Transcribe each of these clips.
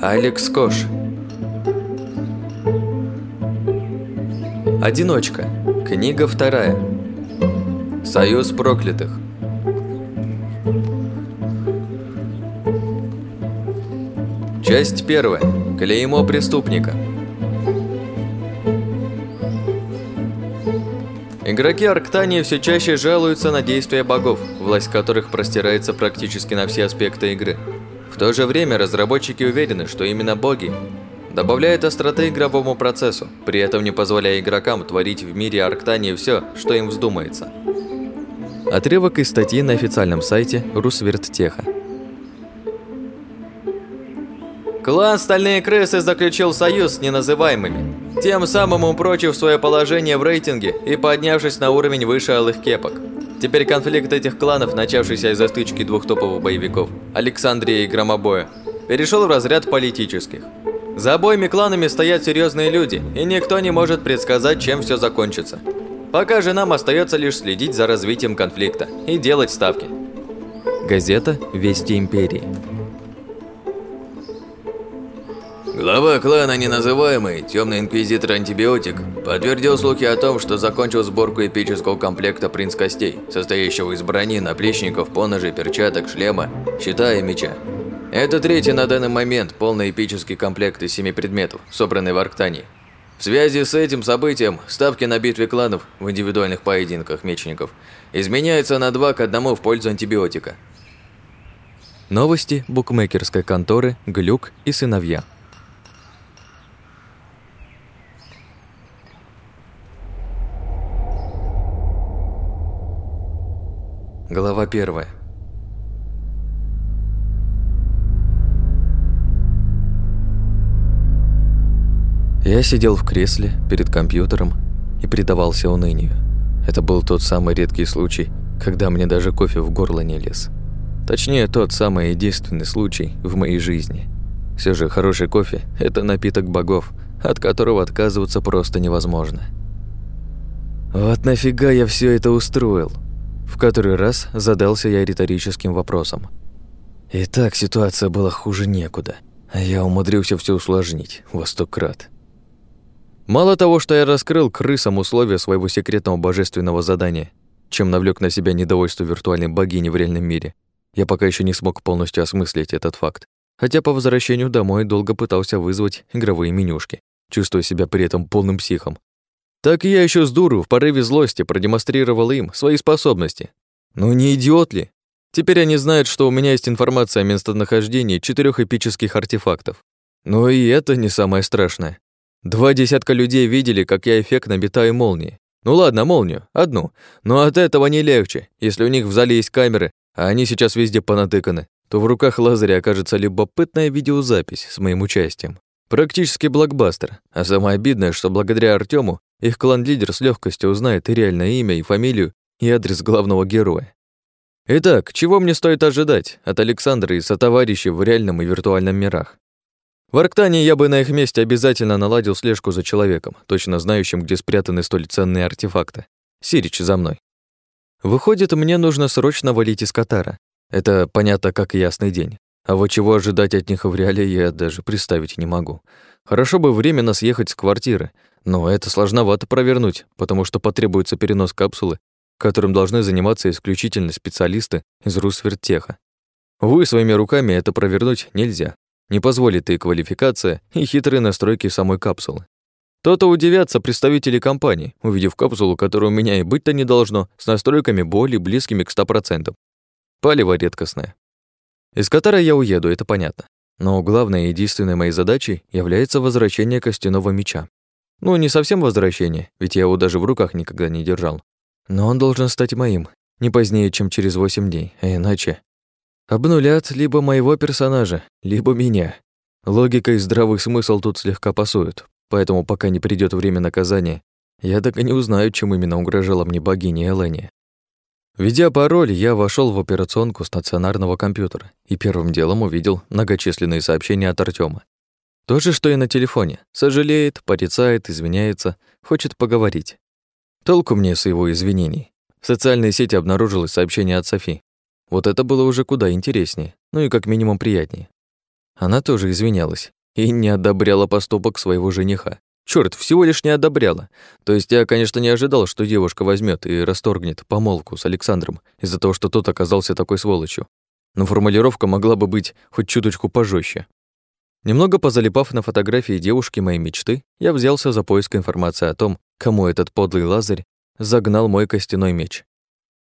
Алекс Кош. Одиночка. Книга вторая. Союз проклятых. Часть первая. Клеймо преступника. Игроки Арктании все чаще жалуются на действия богов, власть которых простирается практически на все аспекты игры. В то же время разработчики уверены, что именно боги добавляют остроты игровому процессу, при этом не позволяя игрокам творить в мире Арктании все, что им вздумается. Отрывок из статьи на официальном сайте Русверттеха. Клан «Стальные крысы» заключил союз с неназываемыми, тем самым упрочив свое положение в рейтинге и поднявшись на уровень выше алых кепок. Теперь конфликт этих кланов, начавшийся из-за стычки двух топовых боевиков, Александрия и Громобоя, перешел в разряд политических. За обоими кланами стоят серьезные люди, и никто не может предсказать, чем все закончится. Пока же нам остается лишь следить за развитием конфликта и делать ставки. Газета «Вести Империи». Глава клана Неназываемый, Темный Инквизитор Антибиотик, подтвердил слухи о том, что закончил сборку эпического комплекта Принц Костей, состоящего из брони, наплечников, поножей, перчаток, шлема, щита и меча. Это третий на данный момент полный эпический комплект из семи предметов, собранный в Арктании. В связи с этим событием ставки на битве кланов в индивидуальных поединках мечников изменяются на 2 к 1 в пользу антибиотика. Новости букмекерской конторы «Глюк и сыновья». Глава первая. Я сидел в кресле перед компьютером и предавался унынию. Это был тот самый редкий случай, когда мне даже кофе в горло не лез. Точнее, тот самый единственный случай в моей жизни. Все же хороший кофе – это напиток богов, от которого отказываться просто невозможно. Вот нафига я все это устроил? В который раз задался я риторическим вопросом. И так ситуация была хуже некуда, а я умудрился все усложнить во сто крат. Мало того, что я раскрыл крысам условия своего секретного божественного задания, чем навлек на себя недовольство виртуальной богини в реальном мире, я пока еще не смог полностью осмыслить этот факт. Хотя по возвращению домой долго пытался вызвать игровые менюшки, чувствуя себя при этом полным психом. Так я еще с дуру в порыве злости продемонстрировал им свои способности. Ну не идиот ли? Теперь они знают, что у меня есть информация о местонахождении четырех эпических артефактов. Но и это не самое страшное. Два десятка людей видели, как я эффектно метаю молнии. Ну ладно, молнию, одну. Но от этого не легче. Если у них в зале есть камеры, а они сейчас везде понатыканы, то в руках Лазаря окажется любопытная видеозапись с моим участием. Практически блокбастер. А самое обидное, что благодаря Артему их клан-лидер с легкостью узнает и реальное имя, и фамилию, и адрес главного героя. Итак, чего мне стоит ожидать от Александра и сотоварищей в реальном и виртуальном мирах? В Арктане я бы на их месте обязательно наладил слежку за человеком, точно знающим, где спрятаны столь ценные артефакты. Сирич за мной. Выходит, мне нужно срочно валить из Катара. Это понятно как ясный день. А вот чего ожидать от них в реале я даже представить не могу. Хорошо бы временно съехать с квартиры, но это сложновато провернуть, потому что потребуется перенос капсулы, которым должны заниматься исключительно специалисты из Русверттеха. Увы, своими руками это провернуть нельзя. Не позволит и квалификация, и хитрые настройки самой капсулы. То-то удивятся представители компании, увидев капсулу, которая у меня и быть-то не должно, с настройками более близкими к 100%. Палево редкостное. Из Катара я уеду, это понятно. Но главной и единственной моей задачей является возвращение костяного меча. Ну, не совсем возвращение, ведь я его даже в руках никогда не держал. Но он должен стать моим, не позднее, чем через 8 дней, а иначе Обнулят либо моего персонажа, либо меня. Логика и здравый смысл тут слегка пасуют, поэтому пока не придёт время наказания, я так и не узнаю, чем именно угрожала мне богиня Элэни. Введя пароль, я вошёл в операционку стационарного компьютера и первым делом увидел многочисленные сообщения от Артёма. То же, что и на телефоне. Сожалеет, порицает, извиняется, хочет поговорить. Толку мне с его извинений. В социальной сети обнаружилось сообщение от Софи. Вот это было уже куда интереснее, ну и как минимум приятнее. Она тоже извинялась и не одобряла поступок своего жениха. Черт, всего лишь не одобряла. То есть я, конечно, не ожидал, что девушка возьмет и расторгнет помолвку с Александром из-за того, что тот оказался такой сволочью. Но формулировка могла бы быть хоть чуточку пожестче. Немного позалипав на фотографии девушки моей мечты, я взялся за поиск информации о том, кому этот подлый Лазарь загнал мой костяной меч.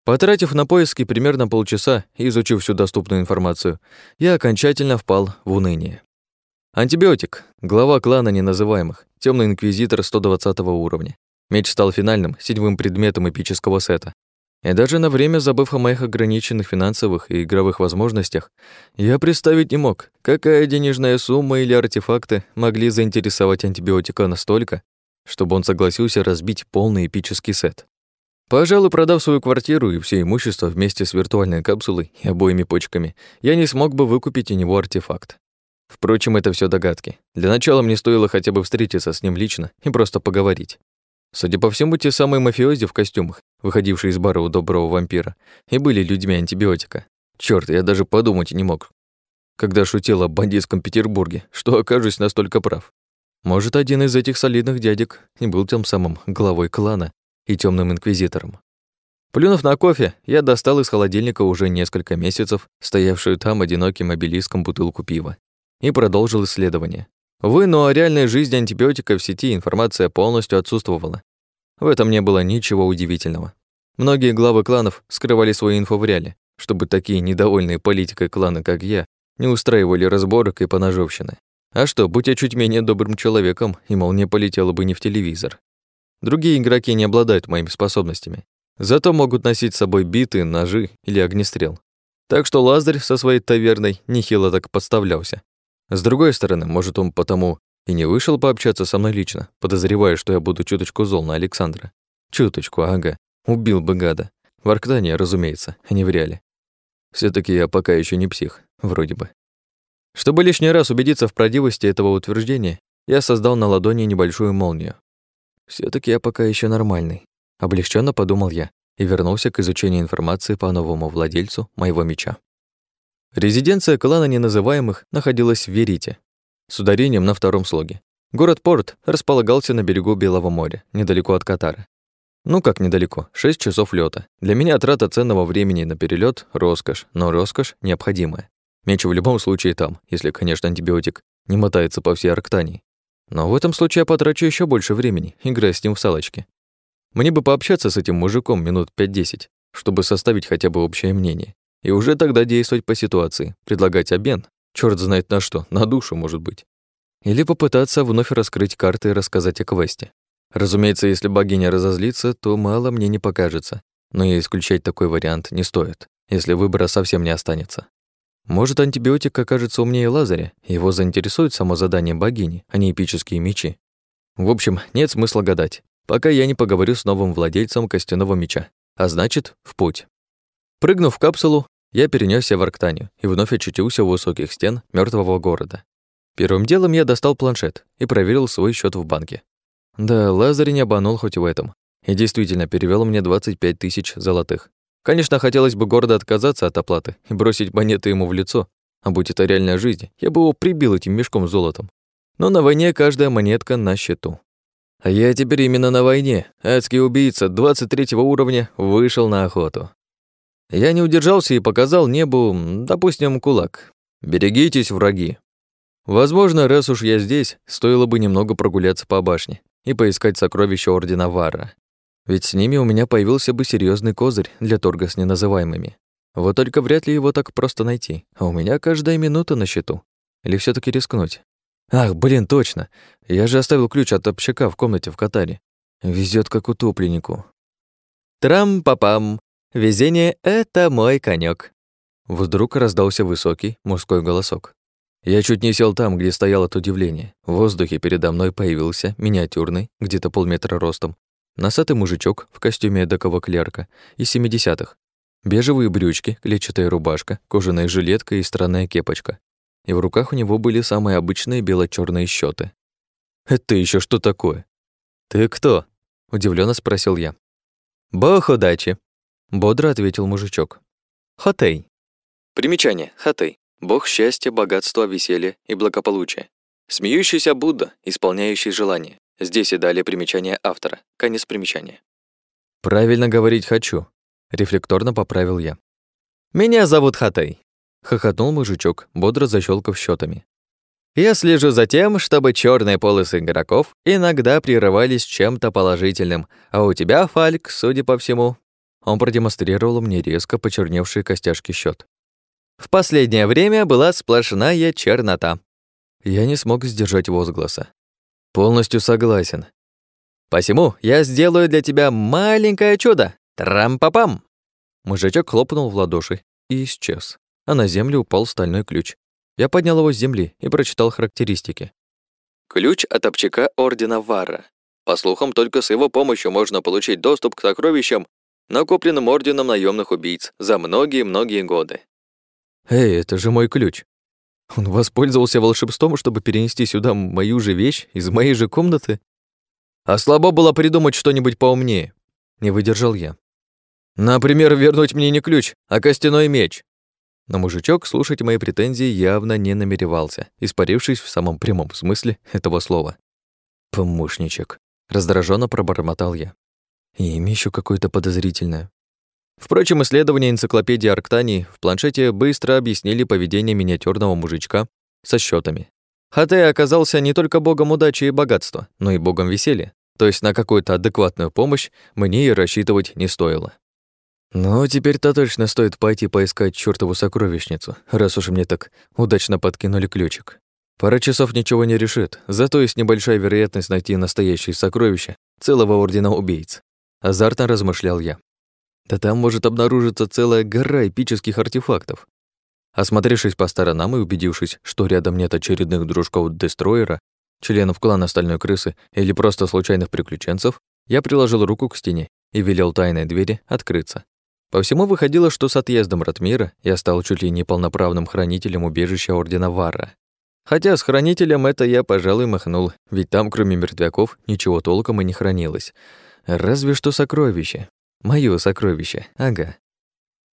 Потратив на поиски примерно полчаса и изучив всю доступную информацию, я окончательно впал в уныние. Антибиотик, глава клана неназываемых, темный инквизитор 120 уровня. Меч стал финальным, седьмым предметом эпического сета. И даже на время забыв о моих ограниченных финансовых и игровых возможностях, я представить не мог, какая денежная сумма или артефакты могли заинтересовать антибиотика настолько, чтобы он согласился разбить полный эпический сет. Пожалуй, продав свою квартиру и все имущество вместе с виртуальной капсулой и обоими почками, я не смог бы выкупить у него артефакт. Впрочем, это все догадки. Для начала мне стоило хотя бы встретиться с ним лично и просто поговорить. Судя по всему, те самые мафиози в костюмах, выходившие из бара у доброго вампира, и были людьми антибиотика. Чёрт, я даже подумать не мог, когда шутил о бандитском Петербурге, что окажусь настолько прав. Может, один из этих солидных дядек и был тем самым главой клана, и темным инквизитором. Плюнув на кофе, я достал из холодильника уже несколько месяцев стоявшую там одиноким обелиском бутылку пива и продолжил исследование. Вы, но о реальной жизни антибиотика в сети информация полностью отсутствовала. В этом не было ничего удивительного. Многие главы кланов скрывали свою инфу в реале, чтобы такие недовольные политикой кланы, как я, не устраивали разборок и поножовщины. А что, будь я чуть менее добрым человеком, и, мол, не полетело бы не в телевизор. Другие игроки не обладают моими способностями. Зато могут носить с собой биты, ножи или огнестрел. Так что Лазарь со своей таверной нехило так подставлялся. С другой стороны, может, он потому и не вышел пообщаться со мной лично, подозревая, что я буду чуточку зол на Александра. Чуточку, ага. Убил бы гада. В Арктане, разумеется, а не в реале. все таки я пока еще не псих, вроде бы. Чтобы лишний раз убедиться в правдивости этого утверждения, я создал на ладони небольшую молнию, все таки я пока еще нормальный. Облегченно подумал я и вернулся к изучению информации по новому владельцу моего меча. Резиденция клана неназываемых находилась в Верите, с ударением на втором слоге. Город-порт располагался на берегу Белого моря, недалеко от Катара. Ну как недалеко, 6 часов лёта. Для меня трата ценного времени на перелет роскошь, но роскошь необходимая. Меч в любом случае там, если, конечно, антибиотик не мотается по всей Арктании. Но в этом случае я потрачу еще больше времени, играя с ним в салочки. Мне бы пообщаться с этим мужиком минут 5-10, чтобы составить хотя бы общее мнение. И уже тогда действовать по ситуации, предлагать обмен, черт знает на что, на душу, может быть. Или попытаться вновь раскрыть карты и рассказать о квесте. Разумеется, если богиня разозлится, то мало мне не покажется. Но и исключать такой вариант не стоит, если выбора совсем не останется. Может, антибиотик окажется умнее Лазаря, его заинтересует само задание богини, а не эпические мечи. В общем, нет смысла гадать, пока я не поговорю с новым владельцем костяного меча, а значит, в путь. Прыгнув в капсулу, я перенесся в Арктанию и вновь очутился у высоких стен мертвого города. Первым делом я достал планшет и проверил свой счет в банке. Да, Лазарь не обманул хоть в этом, и действительно перевел мне 25 тысяч золотых. Конечно, хотелось бы гордо отказаться от оплаты и бросить монеты ему в лицо, а будь это реальная жизнь, я бы его прибил этим мешком с золотом. Но на войне каждая монетка на счету. А я теперь именно на войне. Адский убийца 23 уровня вышел на охоту. Я не удержался и показал небу, допустим, кулак. Берегитесь, враги. Возможно, раз уж я здесь, стоило бы немного прогуляться по башне и поискать сокровища Ордена Вара. Ведь с ними у меня появился бы серьезный козырь для торга с неназываемыми. Вот только вряд ли его так просто найти, а у меня каждая минута на счету. Или все таки рискнуть? Ах, блин, точно. Я же оставил ключ от общака в комнате в Катаре. Везет как утопленнику. Трам-папам. Везение — это мой конек. Вдруг раздался высокий мужской голосок. Я чуть не сел там, где стоял от удивления. В воздухе передо мной появился миниатюрный, где-то полметра ростом, Носатый мужичок в костюме эдакого клерка из 70-х. Бежевые брючки, клетчатая рубашка, кожаная жилетка и странная кепочка. И в руках у него были самые обычные бело черные счеты. «Это еще что такое?» «Ты кто?» – удивленно спросил я. «Бог удачи!» – бодро ответил мужичок. «Хотей». Примечание. Хотей. Бог счастья, богатства, веселья и благополучия. Смеющийся Будда, исполняющий желания. Здесь и далее примечание автора. Конец примечания. «Правильно говорить хочу», — рефлекторно поправил я. «Меня зовут Хатай», — хохотнул мужичок, бодро защелкав счетами. «Я слежу за тем, чтобы черные полосы игроков иногда прерывались чем-то положительным, а у тебя, Фальк, судя по всему...» Он продемонстрировал мне резко почерневшие костяшки счет. «В последнее время была сплошная чернота». Я не смог сдержать возгласа. «Полностью согласен. Посему я сделаю для тебя маленькое чудо. Трам-папам!» Мужичок хлопнул в ладоши и исчез, а на землю упал стальной ключ. Я поднял его с земли и прочитал характеристики. Ключ от обчака Ордена Вара. По слухам, только с его помощью можно получить доступ к сокровищам, накопленным Орденом наемных убийц за многие-многие годы. Эй, это же мой ключ. Он воспользовался волшебством, чтобы перенести сюда мою же вещь из моей же комнаты? А слабо было придумать что-нибудь поумнее. Не выдержал я. Например, вернуть мне не ключ, а костяной меч. Но мужичок слушать мои претензии явно не намеревался, испарившись в самом прямом смысле этого слова. «Помощничек», — раздраженно пробормотал я. И имя еще какое-то подозрительное. Впрочем, исследования энциклопедии Арктании в планшете быстро объяснили поведение миниатюрного мужичка со счетами. Хатэ оказался не только богом удачи и богатства, но и богом веселья. То есть на какую-то адекватную помощь мне и рассчитывать не стоило. Но теперь-то точно стоит пойти поискать чёртову сокровищницу, раз уж мне так удачно подкинули ключик. Пара часов ничего не решит, зато есть небольшая вероятность найти настоящие сокровища целого ордена убийц. Азартно размышлял я. Да там может обнаружиться целая гора эпических артефактов. Осмотревшись по сторонам и убедившись, что рядом нет очередных дружков Дестроера, членов клана Стальной Крысы или просто случайных приключенцев, я приложил руку к стене и велел тайной двери открыться. По всему выходило, что с отъездом Ратмира я стал чуть ли не полноправным хранителем убежища Ордена Вара. Хотя с хранителем это я, пожалуй, махнул, ведь там, кроме мертвяков, ничего толком и не хранилось. Разве что сокровище. Моё сокровище, ага.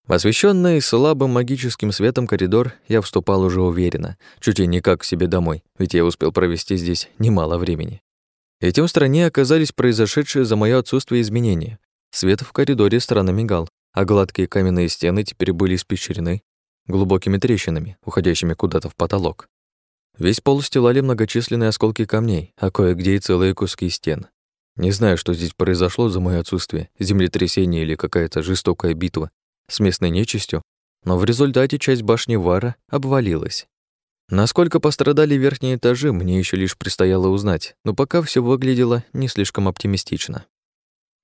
В освещенный слабым магическим светом коридор я вступал уже уверенно, чуть ли не как к себе домой, ведь я успел провести здесь немало времени. Этим в стране оказались произошедшие за моё отсутствие изменения. Свет в коридоре странно мигал, а гладкие каменные стены теперь были испещрены глубокими трещинами, уходящими куда-то в потолок. Весь пол устилали многочисленные осколки камней, а кое-где и целые куски стен. Не знаю, что здесь произошло за моё отсутствие, землетрясение или какая-то жестокая битва, с местной нечистью, но в результате часть башни Вара обвалилась. Насколько пострадали верхние этажи, мне еще лишь предстояло узнать, но пока все выглядело не слишком оптимистично.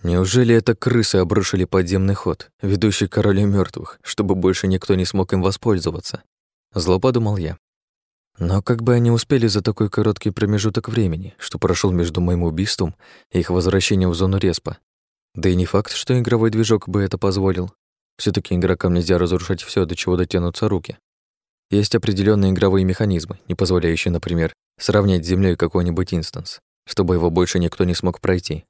Неужели это крысы обрушили подземный ход, ведущий к королю мертвых, чтобы больше никто не смог им воспользоваться? Зло подумал я. Но как бы они успели за такой короткий промежуток времени, что прошел между моим убийством и их возвращением в зону респа? Да и не факт, что игровой движок бы это позволил все таки игрокам нельзя разрушать все, до чего дотянутся руки. Есть определенные игровые механизмы, не позволяющие, например, сравнять с Землей какой-нибудь инстанс, чтобы его больше никто не смог пройти.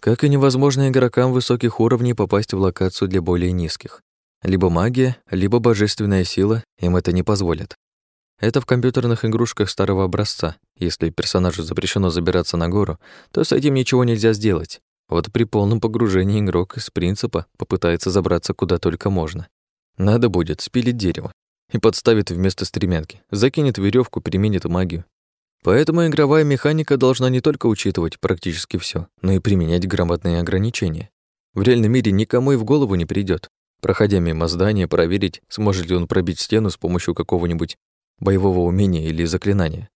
Как и невозможно игрокам высоких уровней попасть в локацию для более низких. Либо магия, либо божественная сила им это не позволят. Это в компьютерных игрушках старого образца. Если персонажу запрещено забираться на гору, то с этим ничего нельзя сделать. Вот при полном погружении игрок из принципа попытается забраться куда только можно. Надо будет спилить дерево и подставит вместо стремянки, закинет веревку, применит магию. Поэтому игровая механика должна не только учитывать практически все, но и применять грамотные ограничения. В реальном мире никому и в голову не придет, проходя мимо здания, проверить, сможет ли он пробить стену с помощью какого-нибудь боевого умения или заклинания.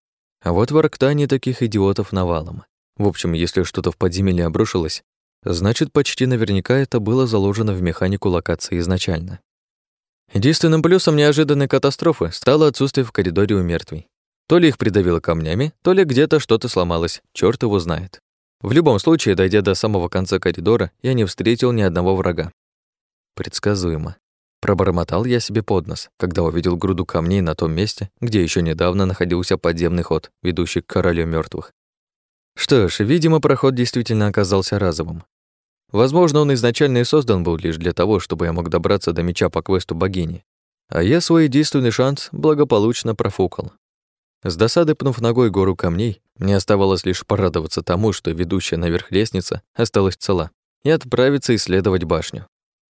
А вот в Арктане таких идиотов навалом. В общем, если что-то в подземелье обрушилось, значит, почти наверняка это было заложено в механику локации изначально. Единственным плюсом неожиданной катастрофы стало отсутствие в коридоре у мертвей. То ли их придавило камнями, то ли где-то что-то сломалось, чёрт его знает. В любом случае, дойдя до самого конца коридора, я не встретил ни одного врага. Предсказуемо. Пробормотал я себе под нос, когда увидел груду камней на том месте, где еще недавно находился подземный ход, ведущий к королю мертвых. Что ж, видимо, проход действительно оказался разовым. Возможно, он изначально и создан был лишь для того, чтобы я мог добраться до меча по квесту богини. А я свой единственный шанс благополучно профукал. С досады пнув ногой гору камней, мне оставалось лишь порадоваться тому, что ведущая наверх лестница осталась цела, и отправиться исследовать башню.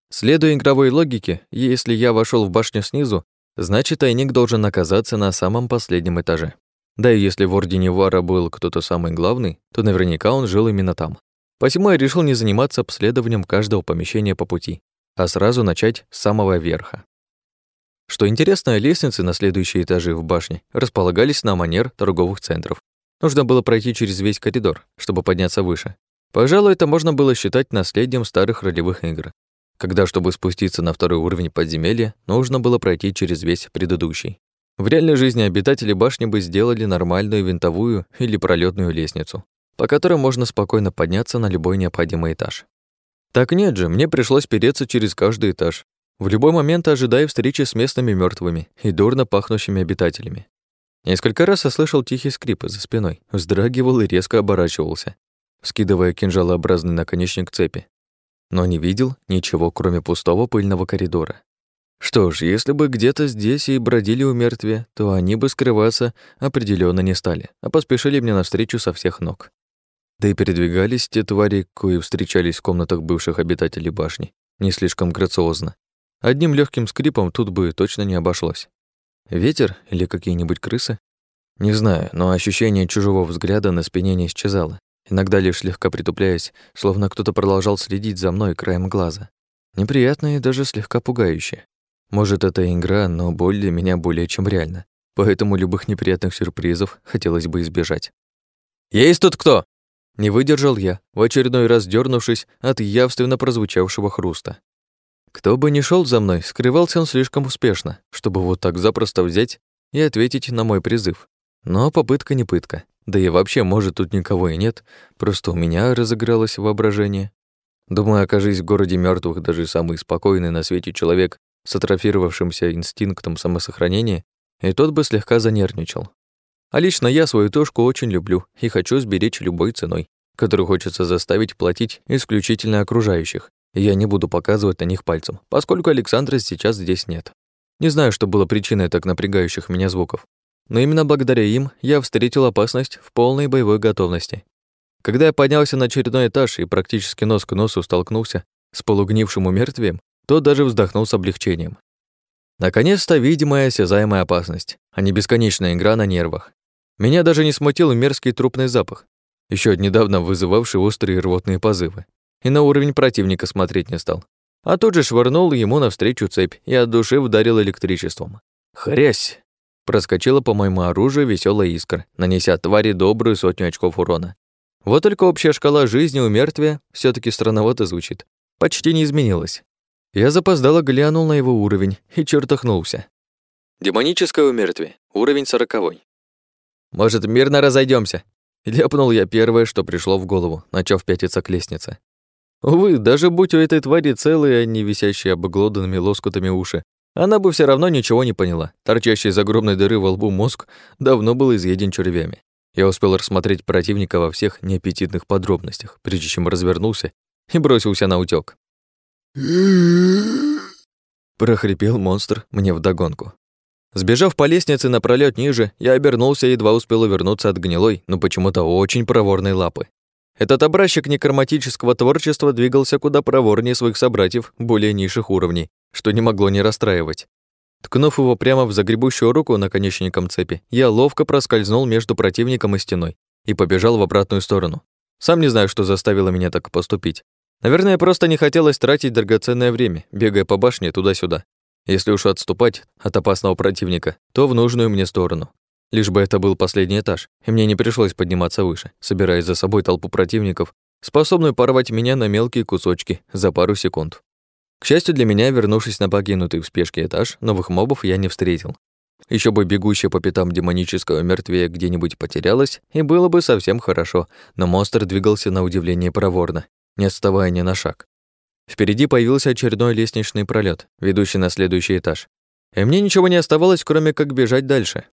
Следуя игровой логике, если я вошел в башню снизу, значит, тайник должен оказаться на самом последнем этаже. Да и если в Ордене Вара был кто-то самый главный, то наверняка он жил именно там. Посему я решил не заниматься обследованием каждого помещения по пути, а сразу начать с самого верха. Что интересно, лестницы на следующие этажи в башне располагались на манер торговых центров. Нужно было пройти через весь коридор, чтобы подняться выше. Пожалуй, это можно было считать наследием старых ролевых игр, когда, чтобы спуститься на второй уровень подземелья, нужно было пройти через весь предыдущий. В реальной жизни обитатели башни бы сделали нормальную винтовую или пролетную лестницу, по которой можно спокойно подняться на любой необходимый этаж. Так нет же, мне пришлось переться через каждый этаж, в любой момент ожидая встречи с местными мертвыми и дурно пахнущими обитателями. Несколько раз я слышал тихий скрип за спиной, вздрагивал и резко оборачивался, скидывая кинжалообразный наконечник цепи. Но не видел ничего, кроме пустого пыльного коридора. Что ж, если бы где-то здесь и бродили у мертвия, то они бы скрываться определенно не стали, а поспешили мне навстречу со всех ног. Да и передвигались те твари, кои встречались в комнатах бывших обитателей башни, не слишком грациозно. Одним легким скрипом тут бы точно не обошлось. Ветер или какие-нибудь крысы? Не знаю, но ощущение чужого взгляда на спине не исчезало, иногда лишь слегка притупляясь, словно кто-то продолжал следить за мной краем глаза. Неприятно и даже слегка пугающе. Может, это игра, но боль для меня более чем реальна, поэтому любых неприятных сюрпризов хотелось бы избежать. «Есть тут кто?» Не выдержал я, в очередной раз дернувшись от явственно прозвучавшего хруста. Кто бы ни шел за мной, скрывался он слишком успешно, чтобы вот так запросто взять и ответить на мой призыв. Но попытка не пытка. Да и вообще, может, тут никого и нет, просто у меня разыгралось воображение. Думаю, окажись в городе мертвых даже самый спокойный на свете человек с атрофировавшимся инстинктом самосохранения, и тот бы слегка занервничал. А лично я свою тушку очень люблю и хочу сберечь любой ценой, которую хочется заставить платить исключительно окружающих. И я не буду показывать на них пальцем, поскольку Александра сейчас здесь нет. Не знаю, что было причиной так напрягающих меня звуков, но именно благодаря им я встретил опасность в полной боевой готовности. Когда я поднялся на очередной этаж и практически нос к носу столкнулся с полугнившим умертвием, то даже вздохнул с облегчением. Наконец-то видимая осязаемая опасность, а не бесконечная игра на нервах. Меня даже не смутил мерзкий трупный запах, еще недавно вызывавший острые рвотные позывы. И на уровень противника смотреть не стал. А тут же швырнул ему навстречу цепь и от души ударил электричеством. Хрясь! Проскочила по моему оружию веселая искра, нанеся твари добрую сотню очков урона. Вот только общая шкала жизни у мертвия все таки странновато звучит. Почти не изменилась. Я запоздало глянул на его уровень и чертахнулся. Демоническое умертвие. Уровень сороковой. «Может, мирно разойдемся? Ляпнул я первое, что пришло в голову, начав пятиться к лестнице. Увы, даже будь у этой твари целые, а не висящие обглоданными лоскутами уши, она бы все равно ничего не поняла. Торчащий из огромной дыры во лбу мозг давно был изъеден червями. Я успел рассмотреть противника во всех неаппетитных подробностях, прежде чем развернулся и бросился на утёк. прохрипел монстр мне вдогонку. Сбежав по лестнице на пролет ниже, я обернулся и едва успел увернуться от гнилой, но почему-то очень проворной лапы. Этот образчик некроматического творчества двигался куда проворнее своих собратьев более низших уровней, что не могло не расстраивать. Ткнув его прямо в загребущую руку наконечником цепи, я ловко проскользнул между противником и стеной и побежал в обратную сторону. Сам не знаю, что заставило меня так поступить. Наверное, просто не хотелось тратить драгоценное время, бегая по башне туда-сюда. Если уж отступать от опасного противника, то в нужную мне сторону. Лишь бы это был последний этаж, и мне не пришлось подниматься выше, собирая за собой толпу противников, способную порвать меня на мелкие кусочки за пару секунд. К счастью для меня, вернувшись на покинутый в спешке этаж, новых мобов я не встретил. Еще бы бегущая по пятам демонического мертвия где-нибудь потерялась, и было бы совсем хорошо, но монстр двигался на удивление проворно, не отставая ни на шаг. Впереди появился очередной лестничный пролет, ведущий на следующий этаж. И мне ничего не оставалось, кроме как бежать дальше.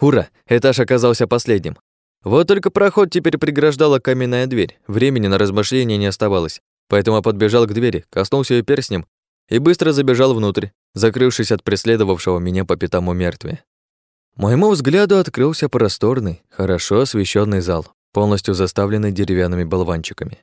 Ура! Этаж оказался последним. Вот только проход теперь преграждала каменная дверь. Времени на размышления не оставалось. Поэтому подбежал к двери, коснулся ее перстнем и быстро забежал внутрь, закрывшись от преследовавшего меня по пятам у мертвия. Моему взгляду открылся просторный, хорошо освещенный зал, полностью заставленный деревянными болванчиками.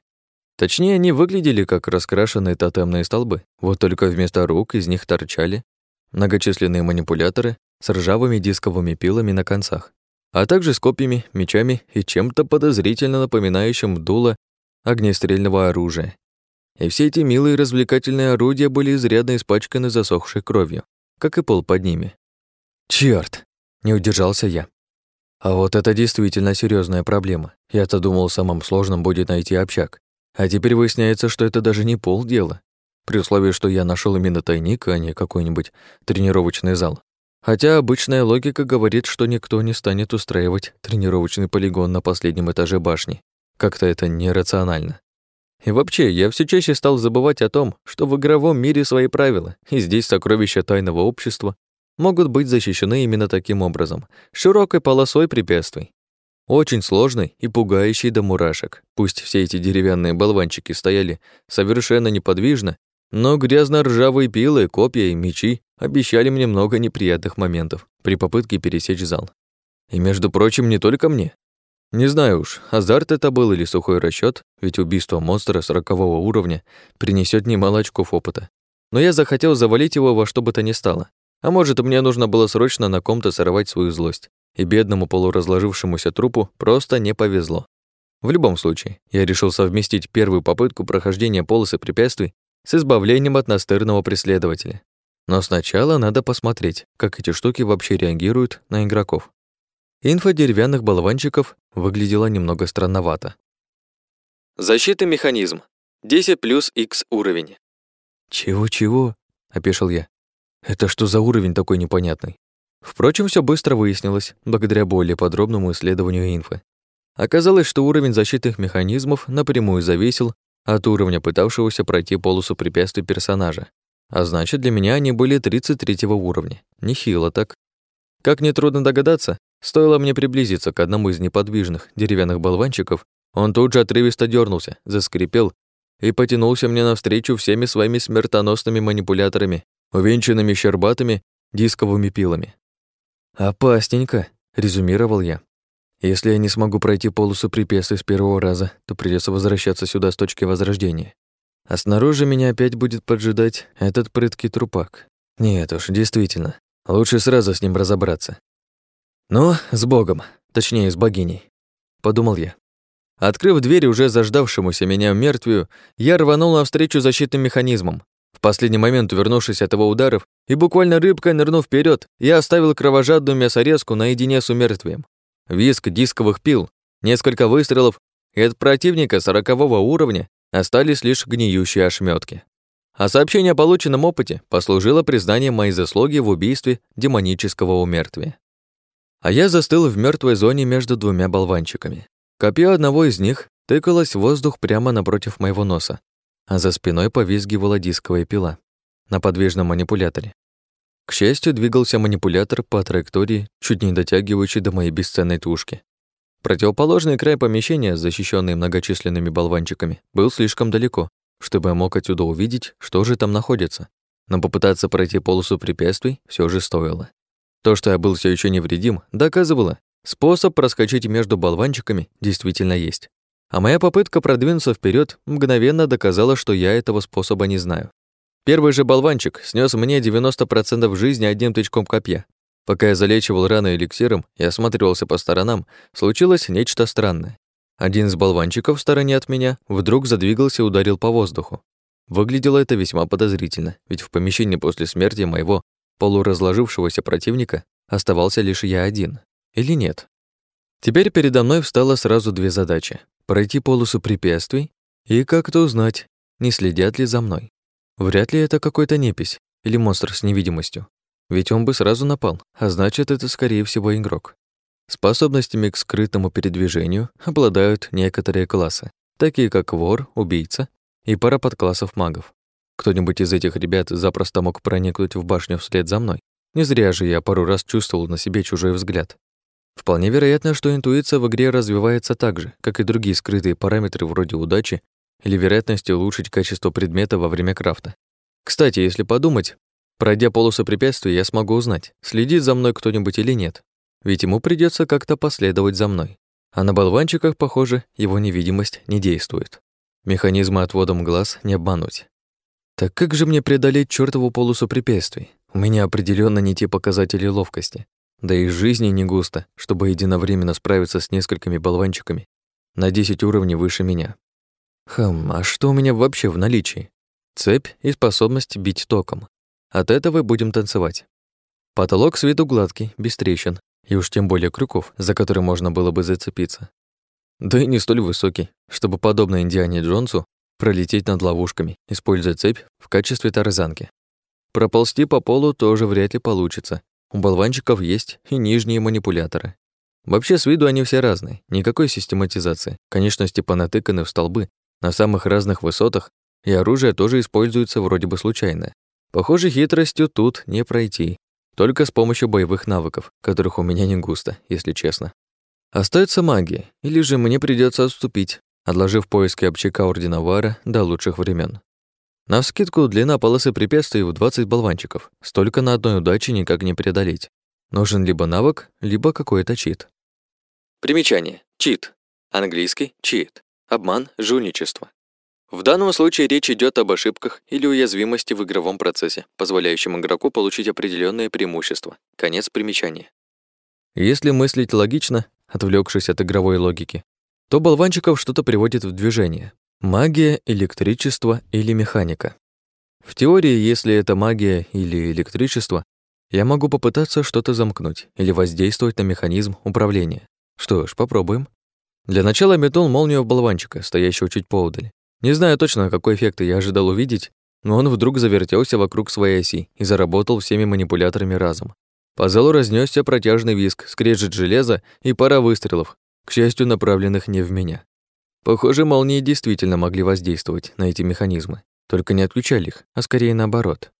Точнее, они выглядели как раскрашенные тотемные столбы, вот только вместо рук из них торчали многочисленные манипуляторы с ржавыми дисковыми пилами на концах, а также с копьями, мечами и чем-то подозрительно напоминающим дуло огнестрельного оружия. И все эти милые развлекательные орудия были изрядно испачканы засохшей кровью, как и пол под ними. Чёрт! Не удержался я. А вот это действительно серьезная проблема. Я-то думал, самым сложным будет найти общак. А теперь выясняется, что это даже не полдела. При условии, что я нашел именно тайник, а не какой-нибудь тренировочный зал. Хотя обычная логика говорит, что никто не станет устраивать тренировочный полигон на последнем этаже башни. Как-то это нерационально. И вообще, я все чаще стал забывать о том, что в игровом мире свои правила, и здесь сокровища тайного общества могут быть защищены именно таким образом, широкой полосой препятствий. Очень сложной и пугающей до мурашек. Пусть все эти деревянные болванчики стояли совершенно неподвижно, но грязно-ржавые пилы, копья и мечи обещали мне много неприятных моментов при попытке пересечь зал. И, между прочим, не только мне. Не знаю уж, азарт это был или сухой расчет, ведь убийство монстра сорокового уровня принесет немало очков опыта. Но я захотел завалить его во что бы то ни стало, а может, мне нужно было срочно на ком-то сорвать свою злость, и бедному полуразложившемуся трупу просто не повезло. В любом случае, я решил совместить первую попытку прохождения полосы препятствий с избавлением от настырного преследователя. Но сначала надо посмотреть, как эти штуки вообще реагируют на игроков. Инфа деревянных болванчиков выглядела немного странновато. Защитный механизм. 10 плюс X уровень. «Чего-чего?» — опешил я. Это что за уровень такой непонятный? Впрочем, все быстро выяснилось, благодаря более подробному исследованию инфы. Оказалось, что уровень защитных механизмов напрямую зависел от уровня пытавшегося пройти полосу препятствий персонажа. А значит, для меня они были 33 уровня. Нехило так. Как нетрудно догадаться, стоило мне приблизиться к одному из неподвижных деревянных болванчиков, он тут же отрывисто дернулся, заскрипел и потянулся мне навстречу всеми своими смертоносными манипуляторами, увенчанными щербатыми дисковыми пилами. «Опасненько», — резюмировал я. «Если я не смогу пройти полосу препятствий с первого раза, то придется возвращаться сюда с точки возрождения. А снаружи меня опять будет поджидать этот прыткий трупак. Нет уж, действительно, лучше сразу с ним разобраться. Ну, с Богом, точнее, с богиней», — подумал я. Открыв дверь уже заждавшемуся меня мертвию, я рванул навстречу защитным механизмам, в последний момент, вернувшись от его ударов и буквально рыбкой нырнув вперед, я оставил кровожадную мясорезку наедине с умертвием. Виск дисковых пил, несколько выстрелов, и от противника сорокового уровня остались лишь гниющие ошметки. А сообщение о полученном опыте послужило признанием моей заслуги в убийстве демонического умертвия. А я застыл в мертвой зоне между двумя болванчиками. Копье одного из них тыкалось в воздух прямо напротив моего носа, а за спиной повизгивала дисковая пила на подвижном манипуляторе. К счастью, двигался манипулятор по траектории, чуть не дотягивающий до моей бесценной тушки. Противоположный край помещения, защищенный многочисленными болванчиками, был слишком далеко, чтобы я мог отсюда увидеть, что же там находится. Но попытаться пройти полосу препятствий все же стоило. То, что я был все еще невредим, доказывало, способ проскочить между болванчиками действительно есть. А моя попытка продвинуться вперед мгновенно доказала, что я этого способа не знаю. Первый же болванчик снес мне 90% жизни одним тычком копья. Пока я залечивал раны эликсиром и осматривался по сторонам, случилось нечто странное. Один из болванчиков в стороне от меня вдруг задвигался и ударил по воздуху. Выглядело это весьма подозрительно, ведь в помещении после смерти моего полуразложившегося противника оставался лишь я один. Или нет? Теперь передо мной встало сразу две задачи пройти полосу препятствий и как-то узнать, не следят ли за мной. Вряд ли это какой-то непись или монстр с невидимостью, ведь он бы сразу напал, а значит, это, скорее всего, игрок. Способностями к скрытому передвижению обладают некоторые классы, такие как вор, убийца и пара подклассов магов. Кто-нибудь из этих ребят запросто мог проникнуть в башню вслед за мной. Не зря же я пару раз чувствовал на себе чужой взгляд. Вполне вероятно, что интуиция в игре развивается так же, как и другие скрытые параметры вроде удачи или вероятности улучшить качество предмета во время крафта. Кстати, если подумать, пройдя полосу препятствий, я смогу узнать, следит за мной кто-нибудь или нет, ведь ему придется как-то последовать за мной. А на болванчиках, похоже, его невидимость не действует. Механизмы отводом глаз не обмануть. Так как же мне преодолеть чёртову полосу препятствий? У меня определенно не те показатели ловкости. Да и жизни не густо, чтобы единовременно справиться с несколькими болванчиками на 10 уровней выше меня. Хм, а что у меня вообще в наличии? Цепь и способность бить током. От этого будем танцевать. Потолок с виду гладкий, без трещин, и уж тем более крюков, за которые можно было бы зацепиться. Да и не столь высокий, чтобы, подобно Индиане Джонсу, пролететь над ловушками, используя цепь в качестве тарзанки. Проползти по полу тоже вряд ли получится. У болванчиков есть и нижние манипуляторы. Вообще, с виду они все разные, никакой систематизации. Конечности понатыканы в столбы на самых разных высотах, и оружие тоже используется вроде бы случайно. Похоже, хитростью тут не пройти, только с помощью боевых навыков, которых у меня не густо, если честно. Остается магия, или же мне придется отступить, отложив поиски обчека Ордена Вара до лучших времен. На вскидку длина полосы препятствий в 20 болванчиков. Столько на одной удаче никак не преодолеть. Нужен либо навык, либо какой-то чит. Примечание. Чит. Английский чит. Обман, жульничество. В данном случае речь идет об ошибках или уязвимости в игровом процессе, позволяющем игроку получить определенные преимущества. Конец примечания. Если мыслить логично, отвлекшись от игровой логики, то болванчиков что-то приводит в движение. Магия, электричество или механика. В теории, если это магия или электричество, я могу попытаться что-то замкнуть или воздействовать на механизм управления. Что ж, попробуем. Для начала метнул молнию в болванчика, стоящего чуть поодаль. Не знаю точно, какой эффект я ожидал увидеть, но он вдруг завертелся вокруг своей оси и заработал всеми манипуляторами разом. По залу разнесся протяжный виск, скрежет железа и пара выстрелов, к счастью, направленных не в меня. Похоже, молнии действительно могли воздействовать на эти механизмы, только не отключали их, а скорее наоборот.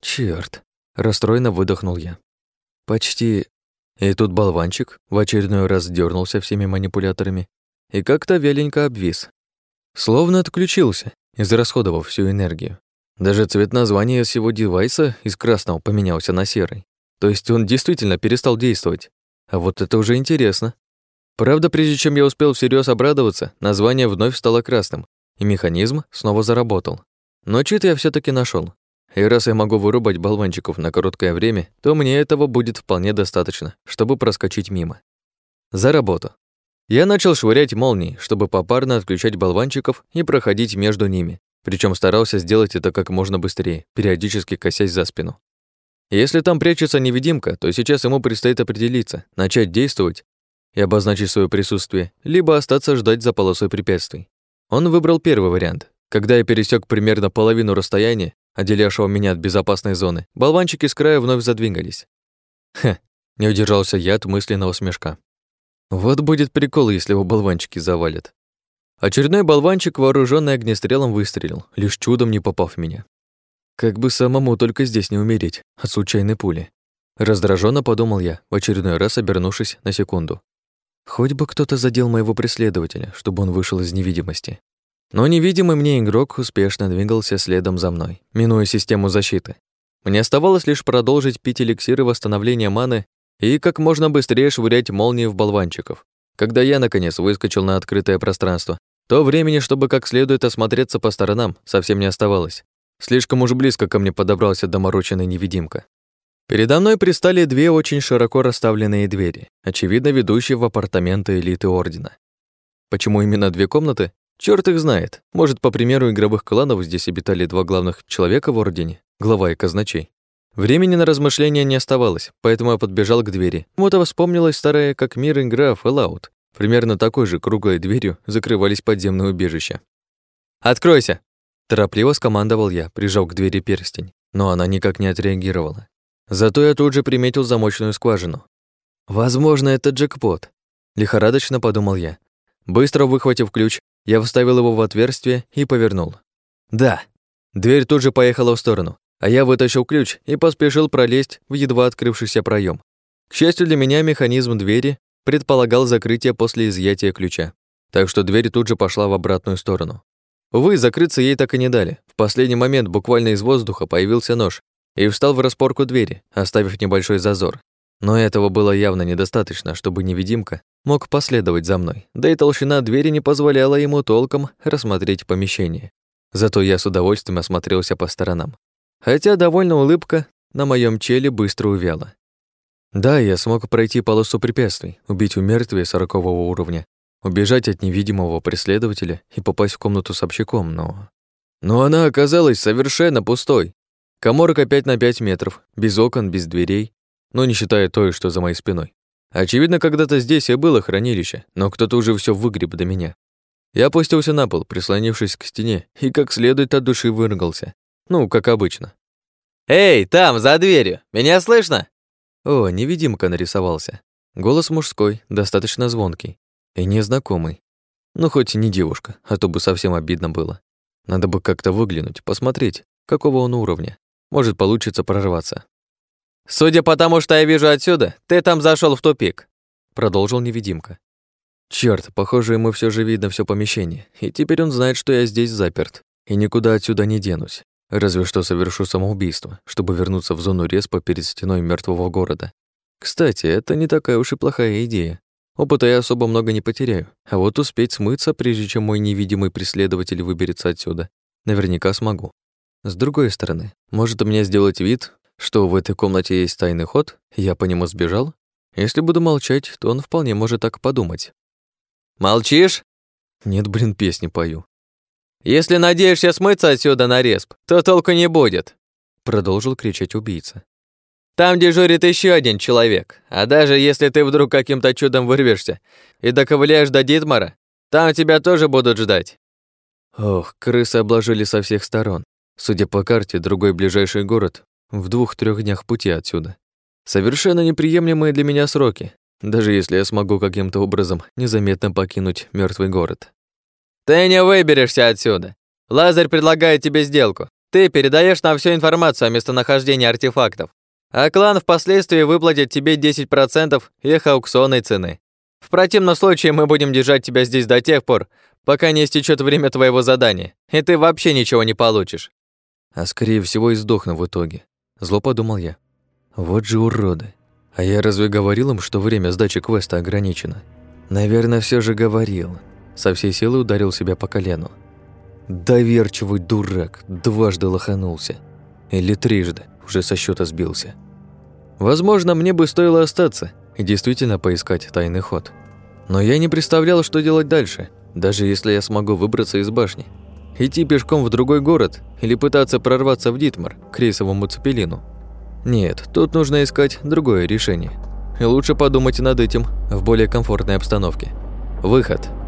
Черт! расстроенно выдохнул я. Почти... И тут болванчик в очередной раз дернулся всеми манипуляторами и как-то вяленько обвис. Словно отключился, израсходовав всю энергию. Даже цвет названия всего девайса из красного поменялся на серый. То есть он действительно перестал действовать. А вот это уже интересно. Правда, прежде чем я успел всерьез обрадоваться, название вновь стало красным, и механизм снова заработал. Но чит я все таки нашел. И раз я могу вырубать болванчиков на короткое время, то мне этого будет вполне достаточно, чтобы проскочить мимо. За работу. Я начал швырять молнии, чтобы попарно отключать болванчиков и проходить между ними, причем старался сделать это как можно быстрее, периодически косясь за спину. Если там прячется невидимка, то сейчас ему предстоит определиться, начать действовать и обозначить свое присутствие, либо остаться ждать за полосой препятствий. Он выбрал первый вариант. Когда я пересек примерно половину расстояния, отделявшего меня от безопасной зоны, болванчики с края вновь задвигались. Хе, не удержался я от мысленного смешка. Вот будет прикол, если его болванчики завалят. Очередной болванчик, вооруженный огнестрелом, выстрелил, лишь чудом не попав в меня. Как бы самому только здесь не умереть от случайной пули. Раздраженно подумал я, в очередной раз обернувшись на секунду. Хоть бы кто-то задел моего преследователя, чтобы он вышел из невидимости. Но невидимый мне игрок успешно двигался следом за мной, минуя систему защиты. Мне оставалось лишь продолжить пить эликсиры восстановления маны и как можно быстрее швырять молнии в болванчиков. Когда я, наконец, выскочил на открытое пространство, то времени, чтобы как следует осмотреться по сторонам, совсем не оставалось. Слишком уж близко ко мне подобрался домороченный невидимка. Передо мной пристали две очень широко расставленные двери, очевидно, ведущие в апартаменты элиты Ордена. Почему именно две комнаты? Черт их знает. Может, по примеру игровых кланов здесь обитали два главных человека в Ордене, глава и казначей. Времени на размышления не оставалось, поэтому я подбежал к двери. Вот вспомнилась старая как мир игра Fallout. Примерно такой же круглой дверью закрывались подземные убежища. «Откройся!» Торопливо скомандовал я, прижав к двери перстень, но она никак не отреагировала. Зато я тут же приметил замочную скважину. Возможно, это джекпот. Лихорадочно подумал я. Быстро выхватив ключ, я вставил его в отверстие и повернул. Да. Дверь тут же поехала в сторону, а я вытащил ключ и поспешил пролезть в едва открывшийся проем. К счастью для меня, механизм двери предполагал закрытие после изъятия ключа, так что дверь тут же пошла в обратную сторону. Увы, закрыться ей так и не дали. В последний момент буквально из воздуха появился нож и встал в распорку двери, оставив небольшой зазор. Но этого было явно недостаточно, чтобы невидимка мог последовать за мной, да и толщина двери не позволяла ему толком рассмотреть помещение. Зато я с удовольствием осмотрелся по сторонам. Хотя довольно улыбка на моем челе быстро увяла. Да, я смог пройти полосу препятствий, убить у мертвия сорокового уровня, убежать от невидимого преследователя и попасть в комнату с общаком, но... Но она оказалась совершенно пустой. Коморка 5 на 5 метров, без окон, без дверей, но не считая той, что за моей спиной. Очевидно, когда-то здесь и было хранилище, но кто-то уже все выгреб до меня. Я опустился на пол, прислонившись к стене, и как следует от души выругался. Ну, как обычно. «Эй, там, за дверью! Меня слышно?» О, невидимка нарисовался. Голос мужской, достаточно звонкий. И незнакомый. Ну, хоть не девушка, а то бы совсем обидно было. Надо бы как-то выглянуть, посмотреть, какого он уровня. Может, получится прорваться. «Судя по тому, что я вижу отсюда, ты там зашел в тупик», продолжил невидимка. Черт, похоже, ему все же видно все помещение, и теперь он знает, что я здесь заперт, и никуда отсюда не денусь. Разве что совершу самоубийство, чтобы вернуться в зону респа перед стеной мертвого города. Кстати, это не такая уж и плохая идея. Опыта я особо много не потеряю, а вот успеть смыться, прежде чем мой невидимый преследователь выберется отсюда, наверняка смогу. С другой стороны, может мне сделать вид, что в этой комнате есть тайный ход, я по нему сбежал? Если буду молчать, то он вполне может так подумать. «Молчишь?» Нет, блин, песни пою. Если надеешься смыться отсюда на респ, то толку не будет», продолжил кричать убийца. «Там дежурит еще один человек, а даже если ты вдруг каким-то чудом вырвешься и доковыляешь до Дитмара, там тебя тоже будут ждать». Ох, крысы обложили со всех сторон. Судя по карте, другой ближайший город в двух-трех днях пути отсюда. Совершенно неприемлемые для меня сроки, даже если я смогу каким-то образом незаметно покинуть мертвый город. «Ты не выберешься отсюда. Лазарь предлагает тебе сделку. Ты передаешь нам всю информацию о местонахождении артефактов, а клан впоследствии выплатит тебе 10% их аукционной цены. В противном случае мы будем держать тебя здесь до тех пор, пока не истечет время твоего задания, и ты вообще ничего не получишь». А скорее всего и сдохну в итоге. Зло подумал я. Вот же уроды. А я разве говорил им, что время сдачи квеста ограничено? Наверное, все же говорил. Со всей силы ударил себя по колену. Доверчивый дурак, дважды лоханулся. Или трижды, уже со счета сбился. Возможно, мне бы стоило остаться и действительно поискать тайный ход. Но я не представлял, что делать дальше, даже если я смогу выбраться из башни. Идти пешком в другой город или пытаться прорваться в Дитмар, к рейсовому цепелину. Нет, тут нужно искать другое решение. И лучше подумать над этим в более комфортной обстановке. Выход –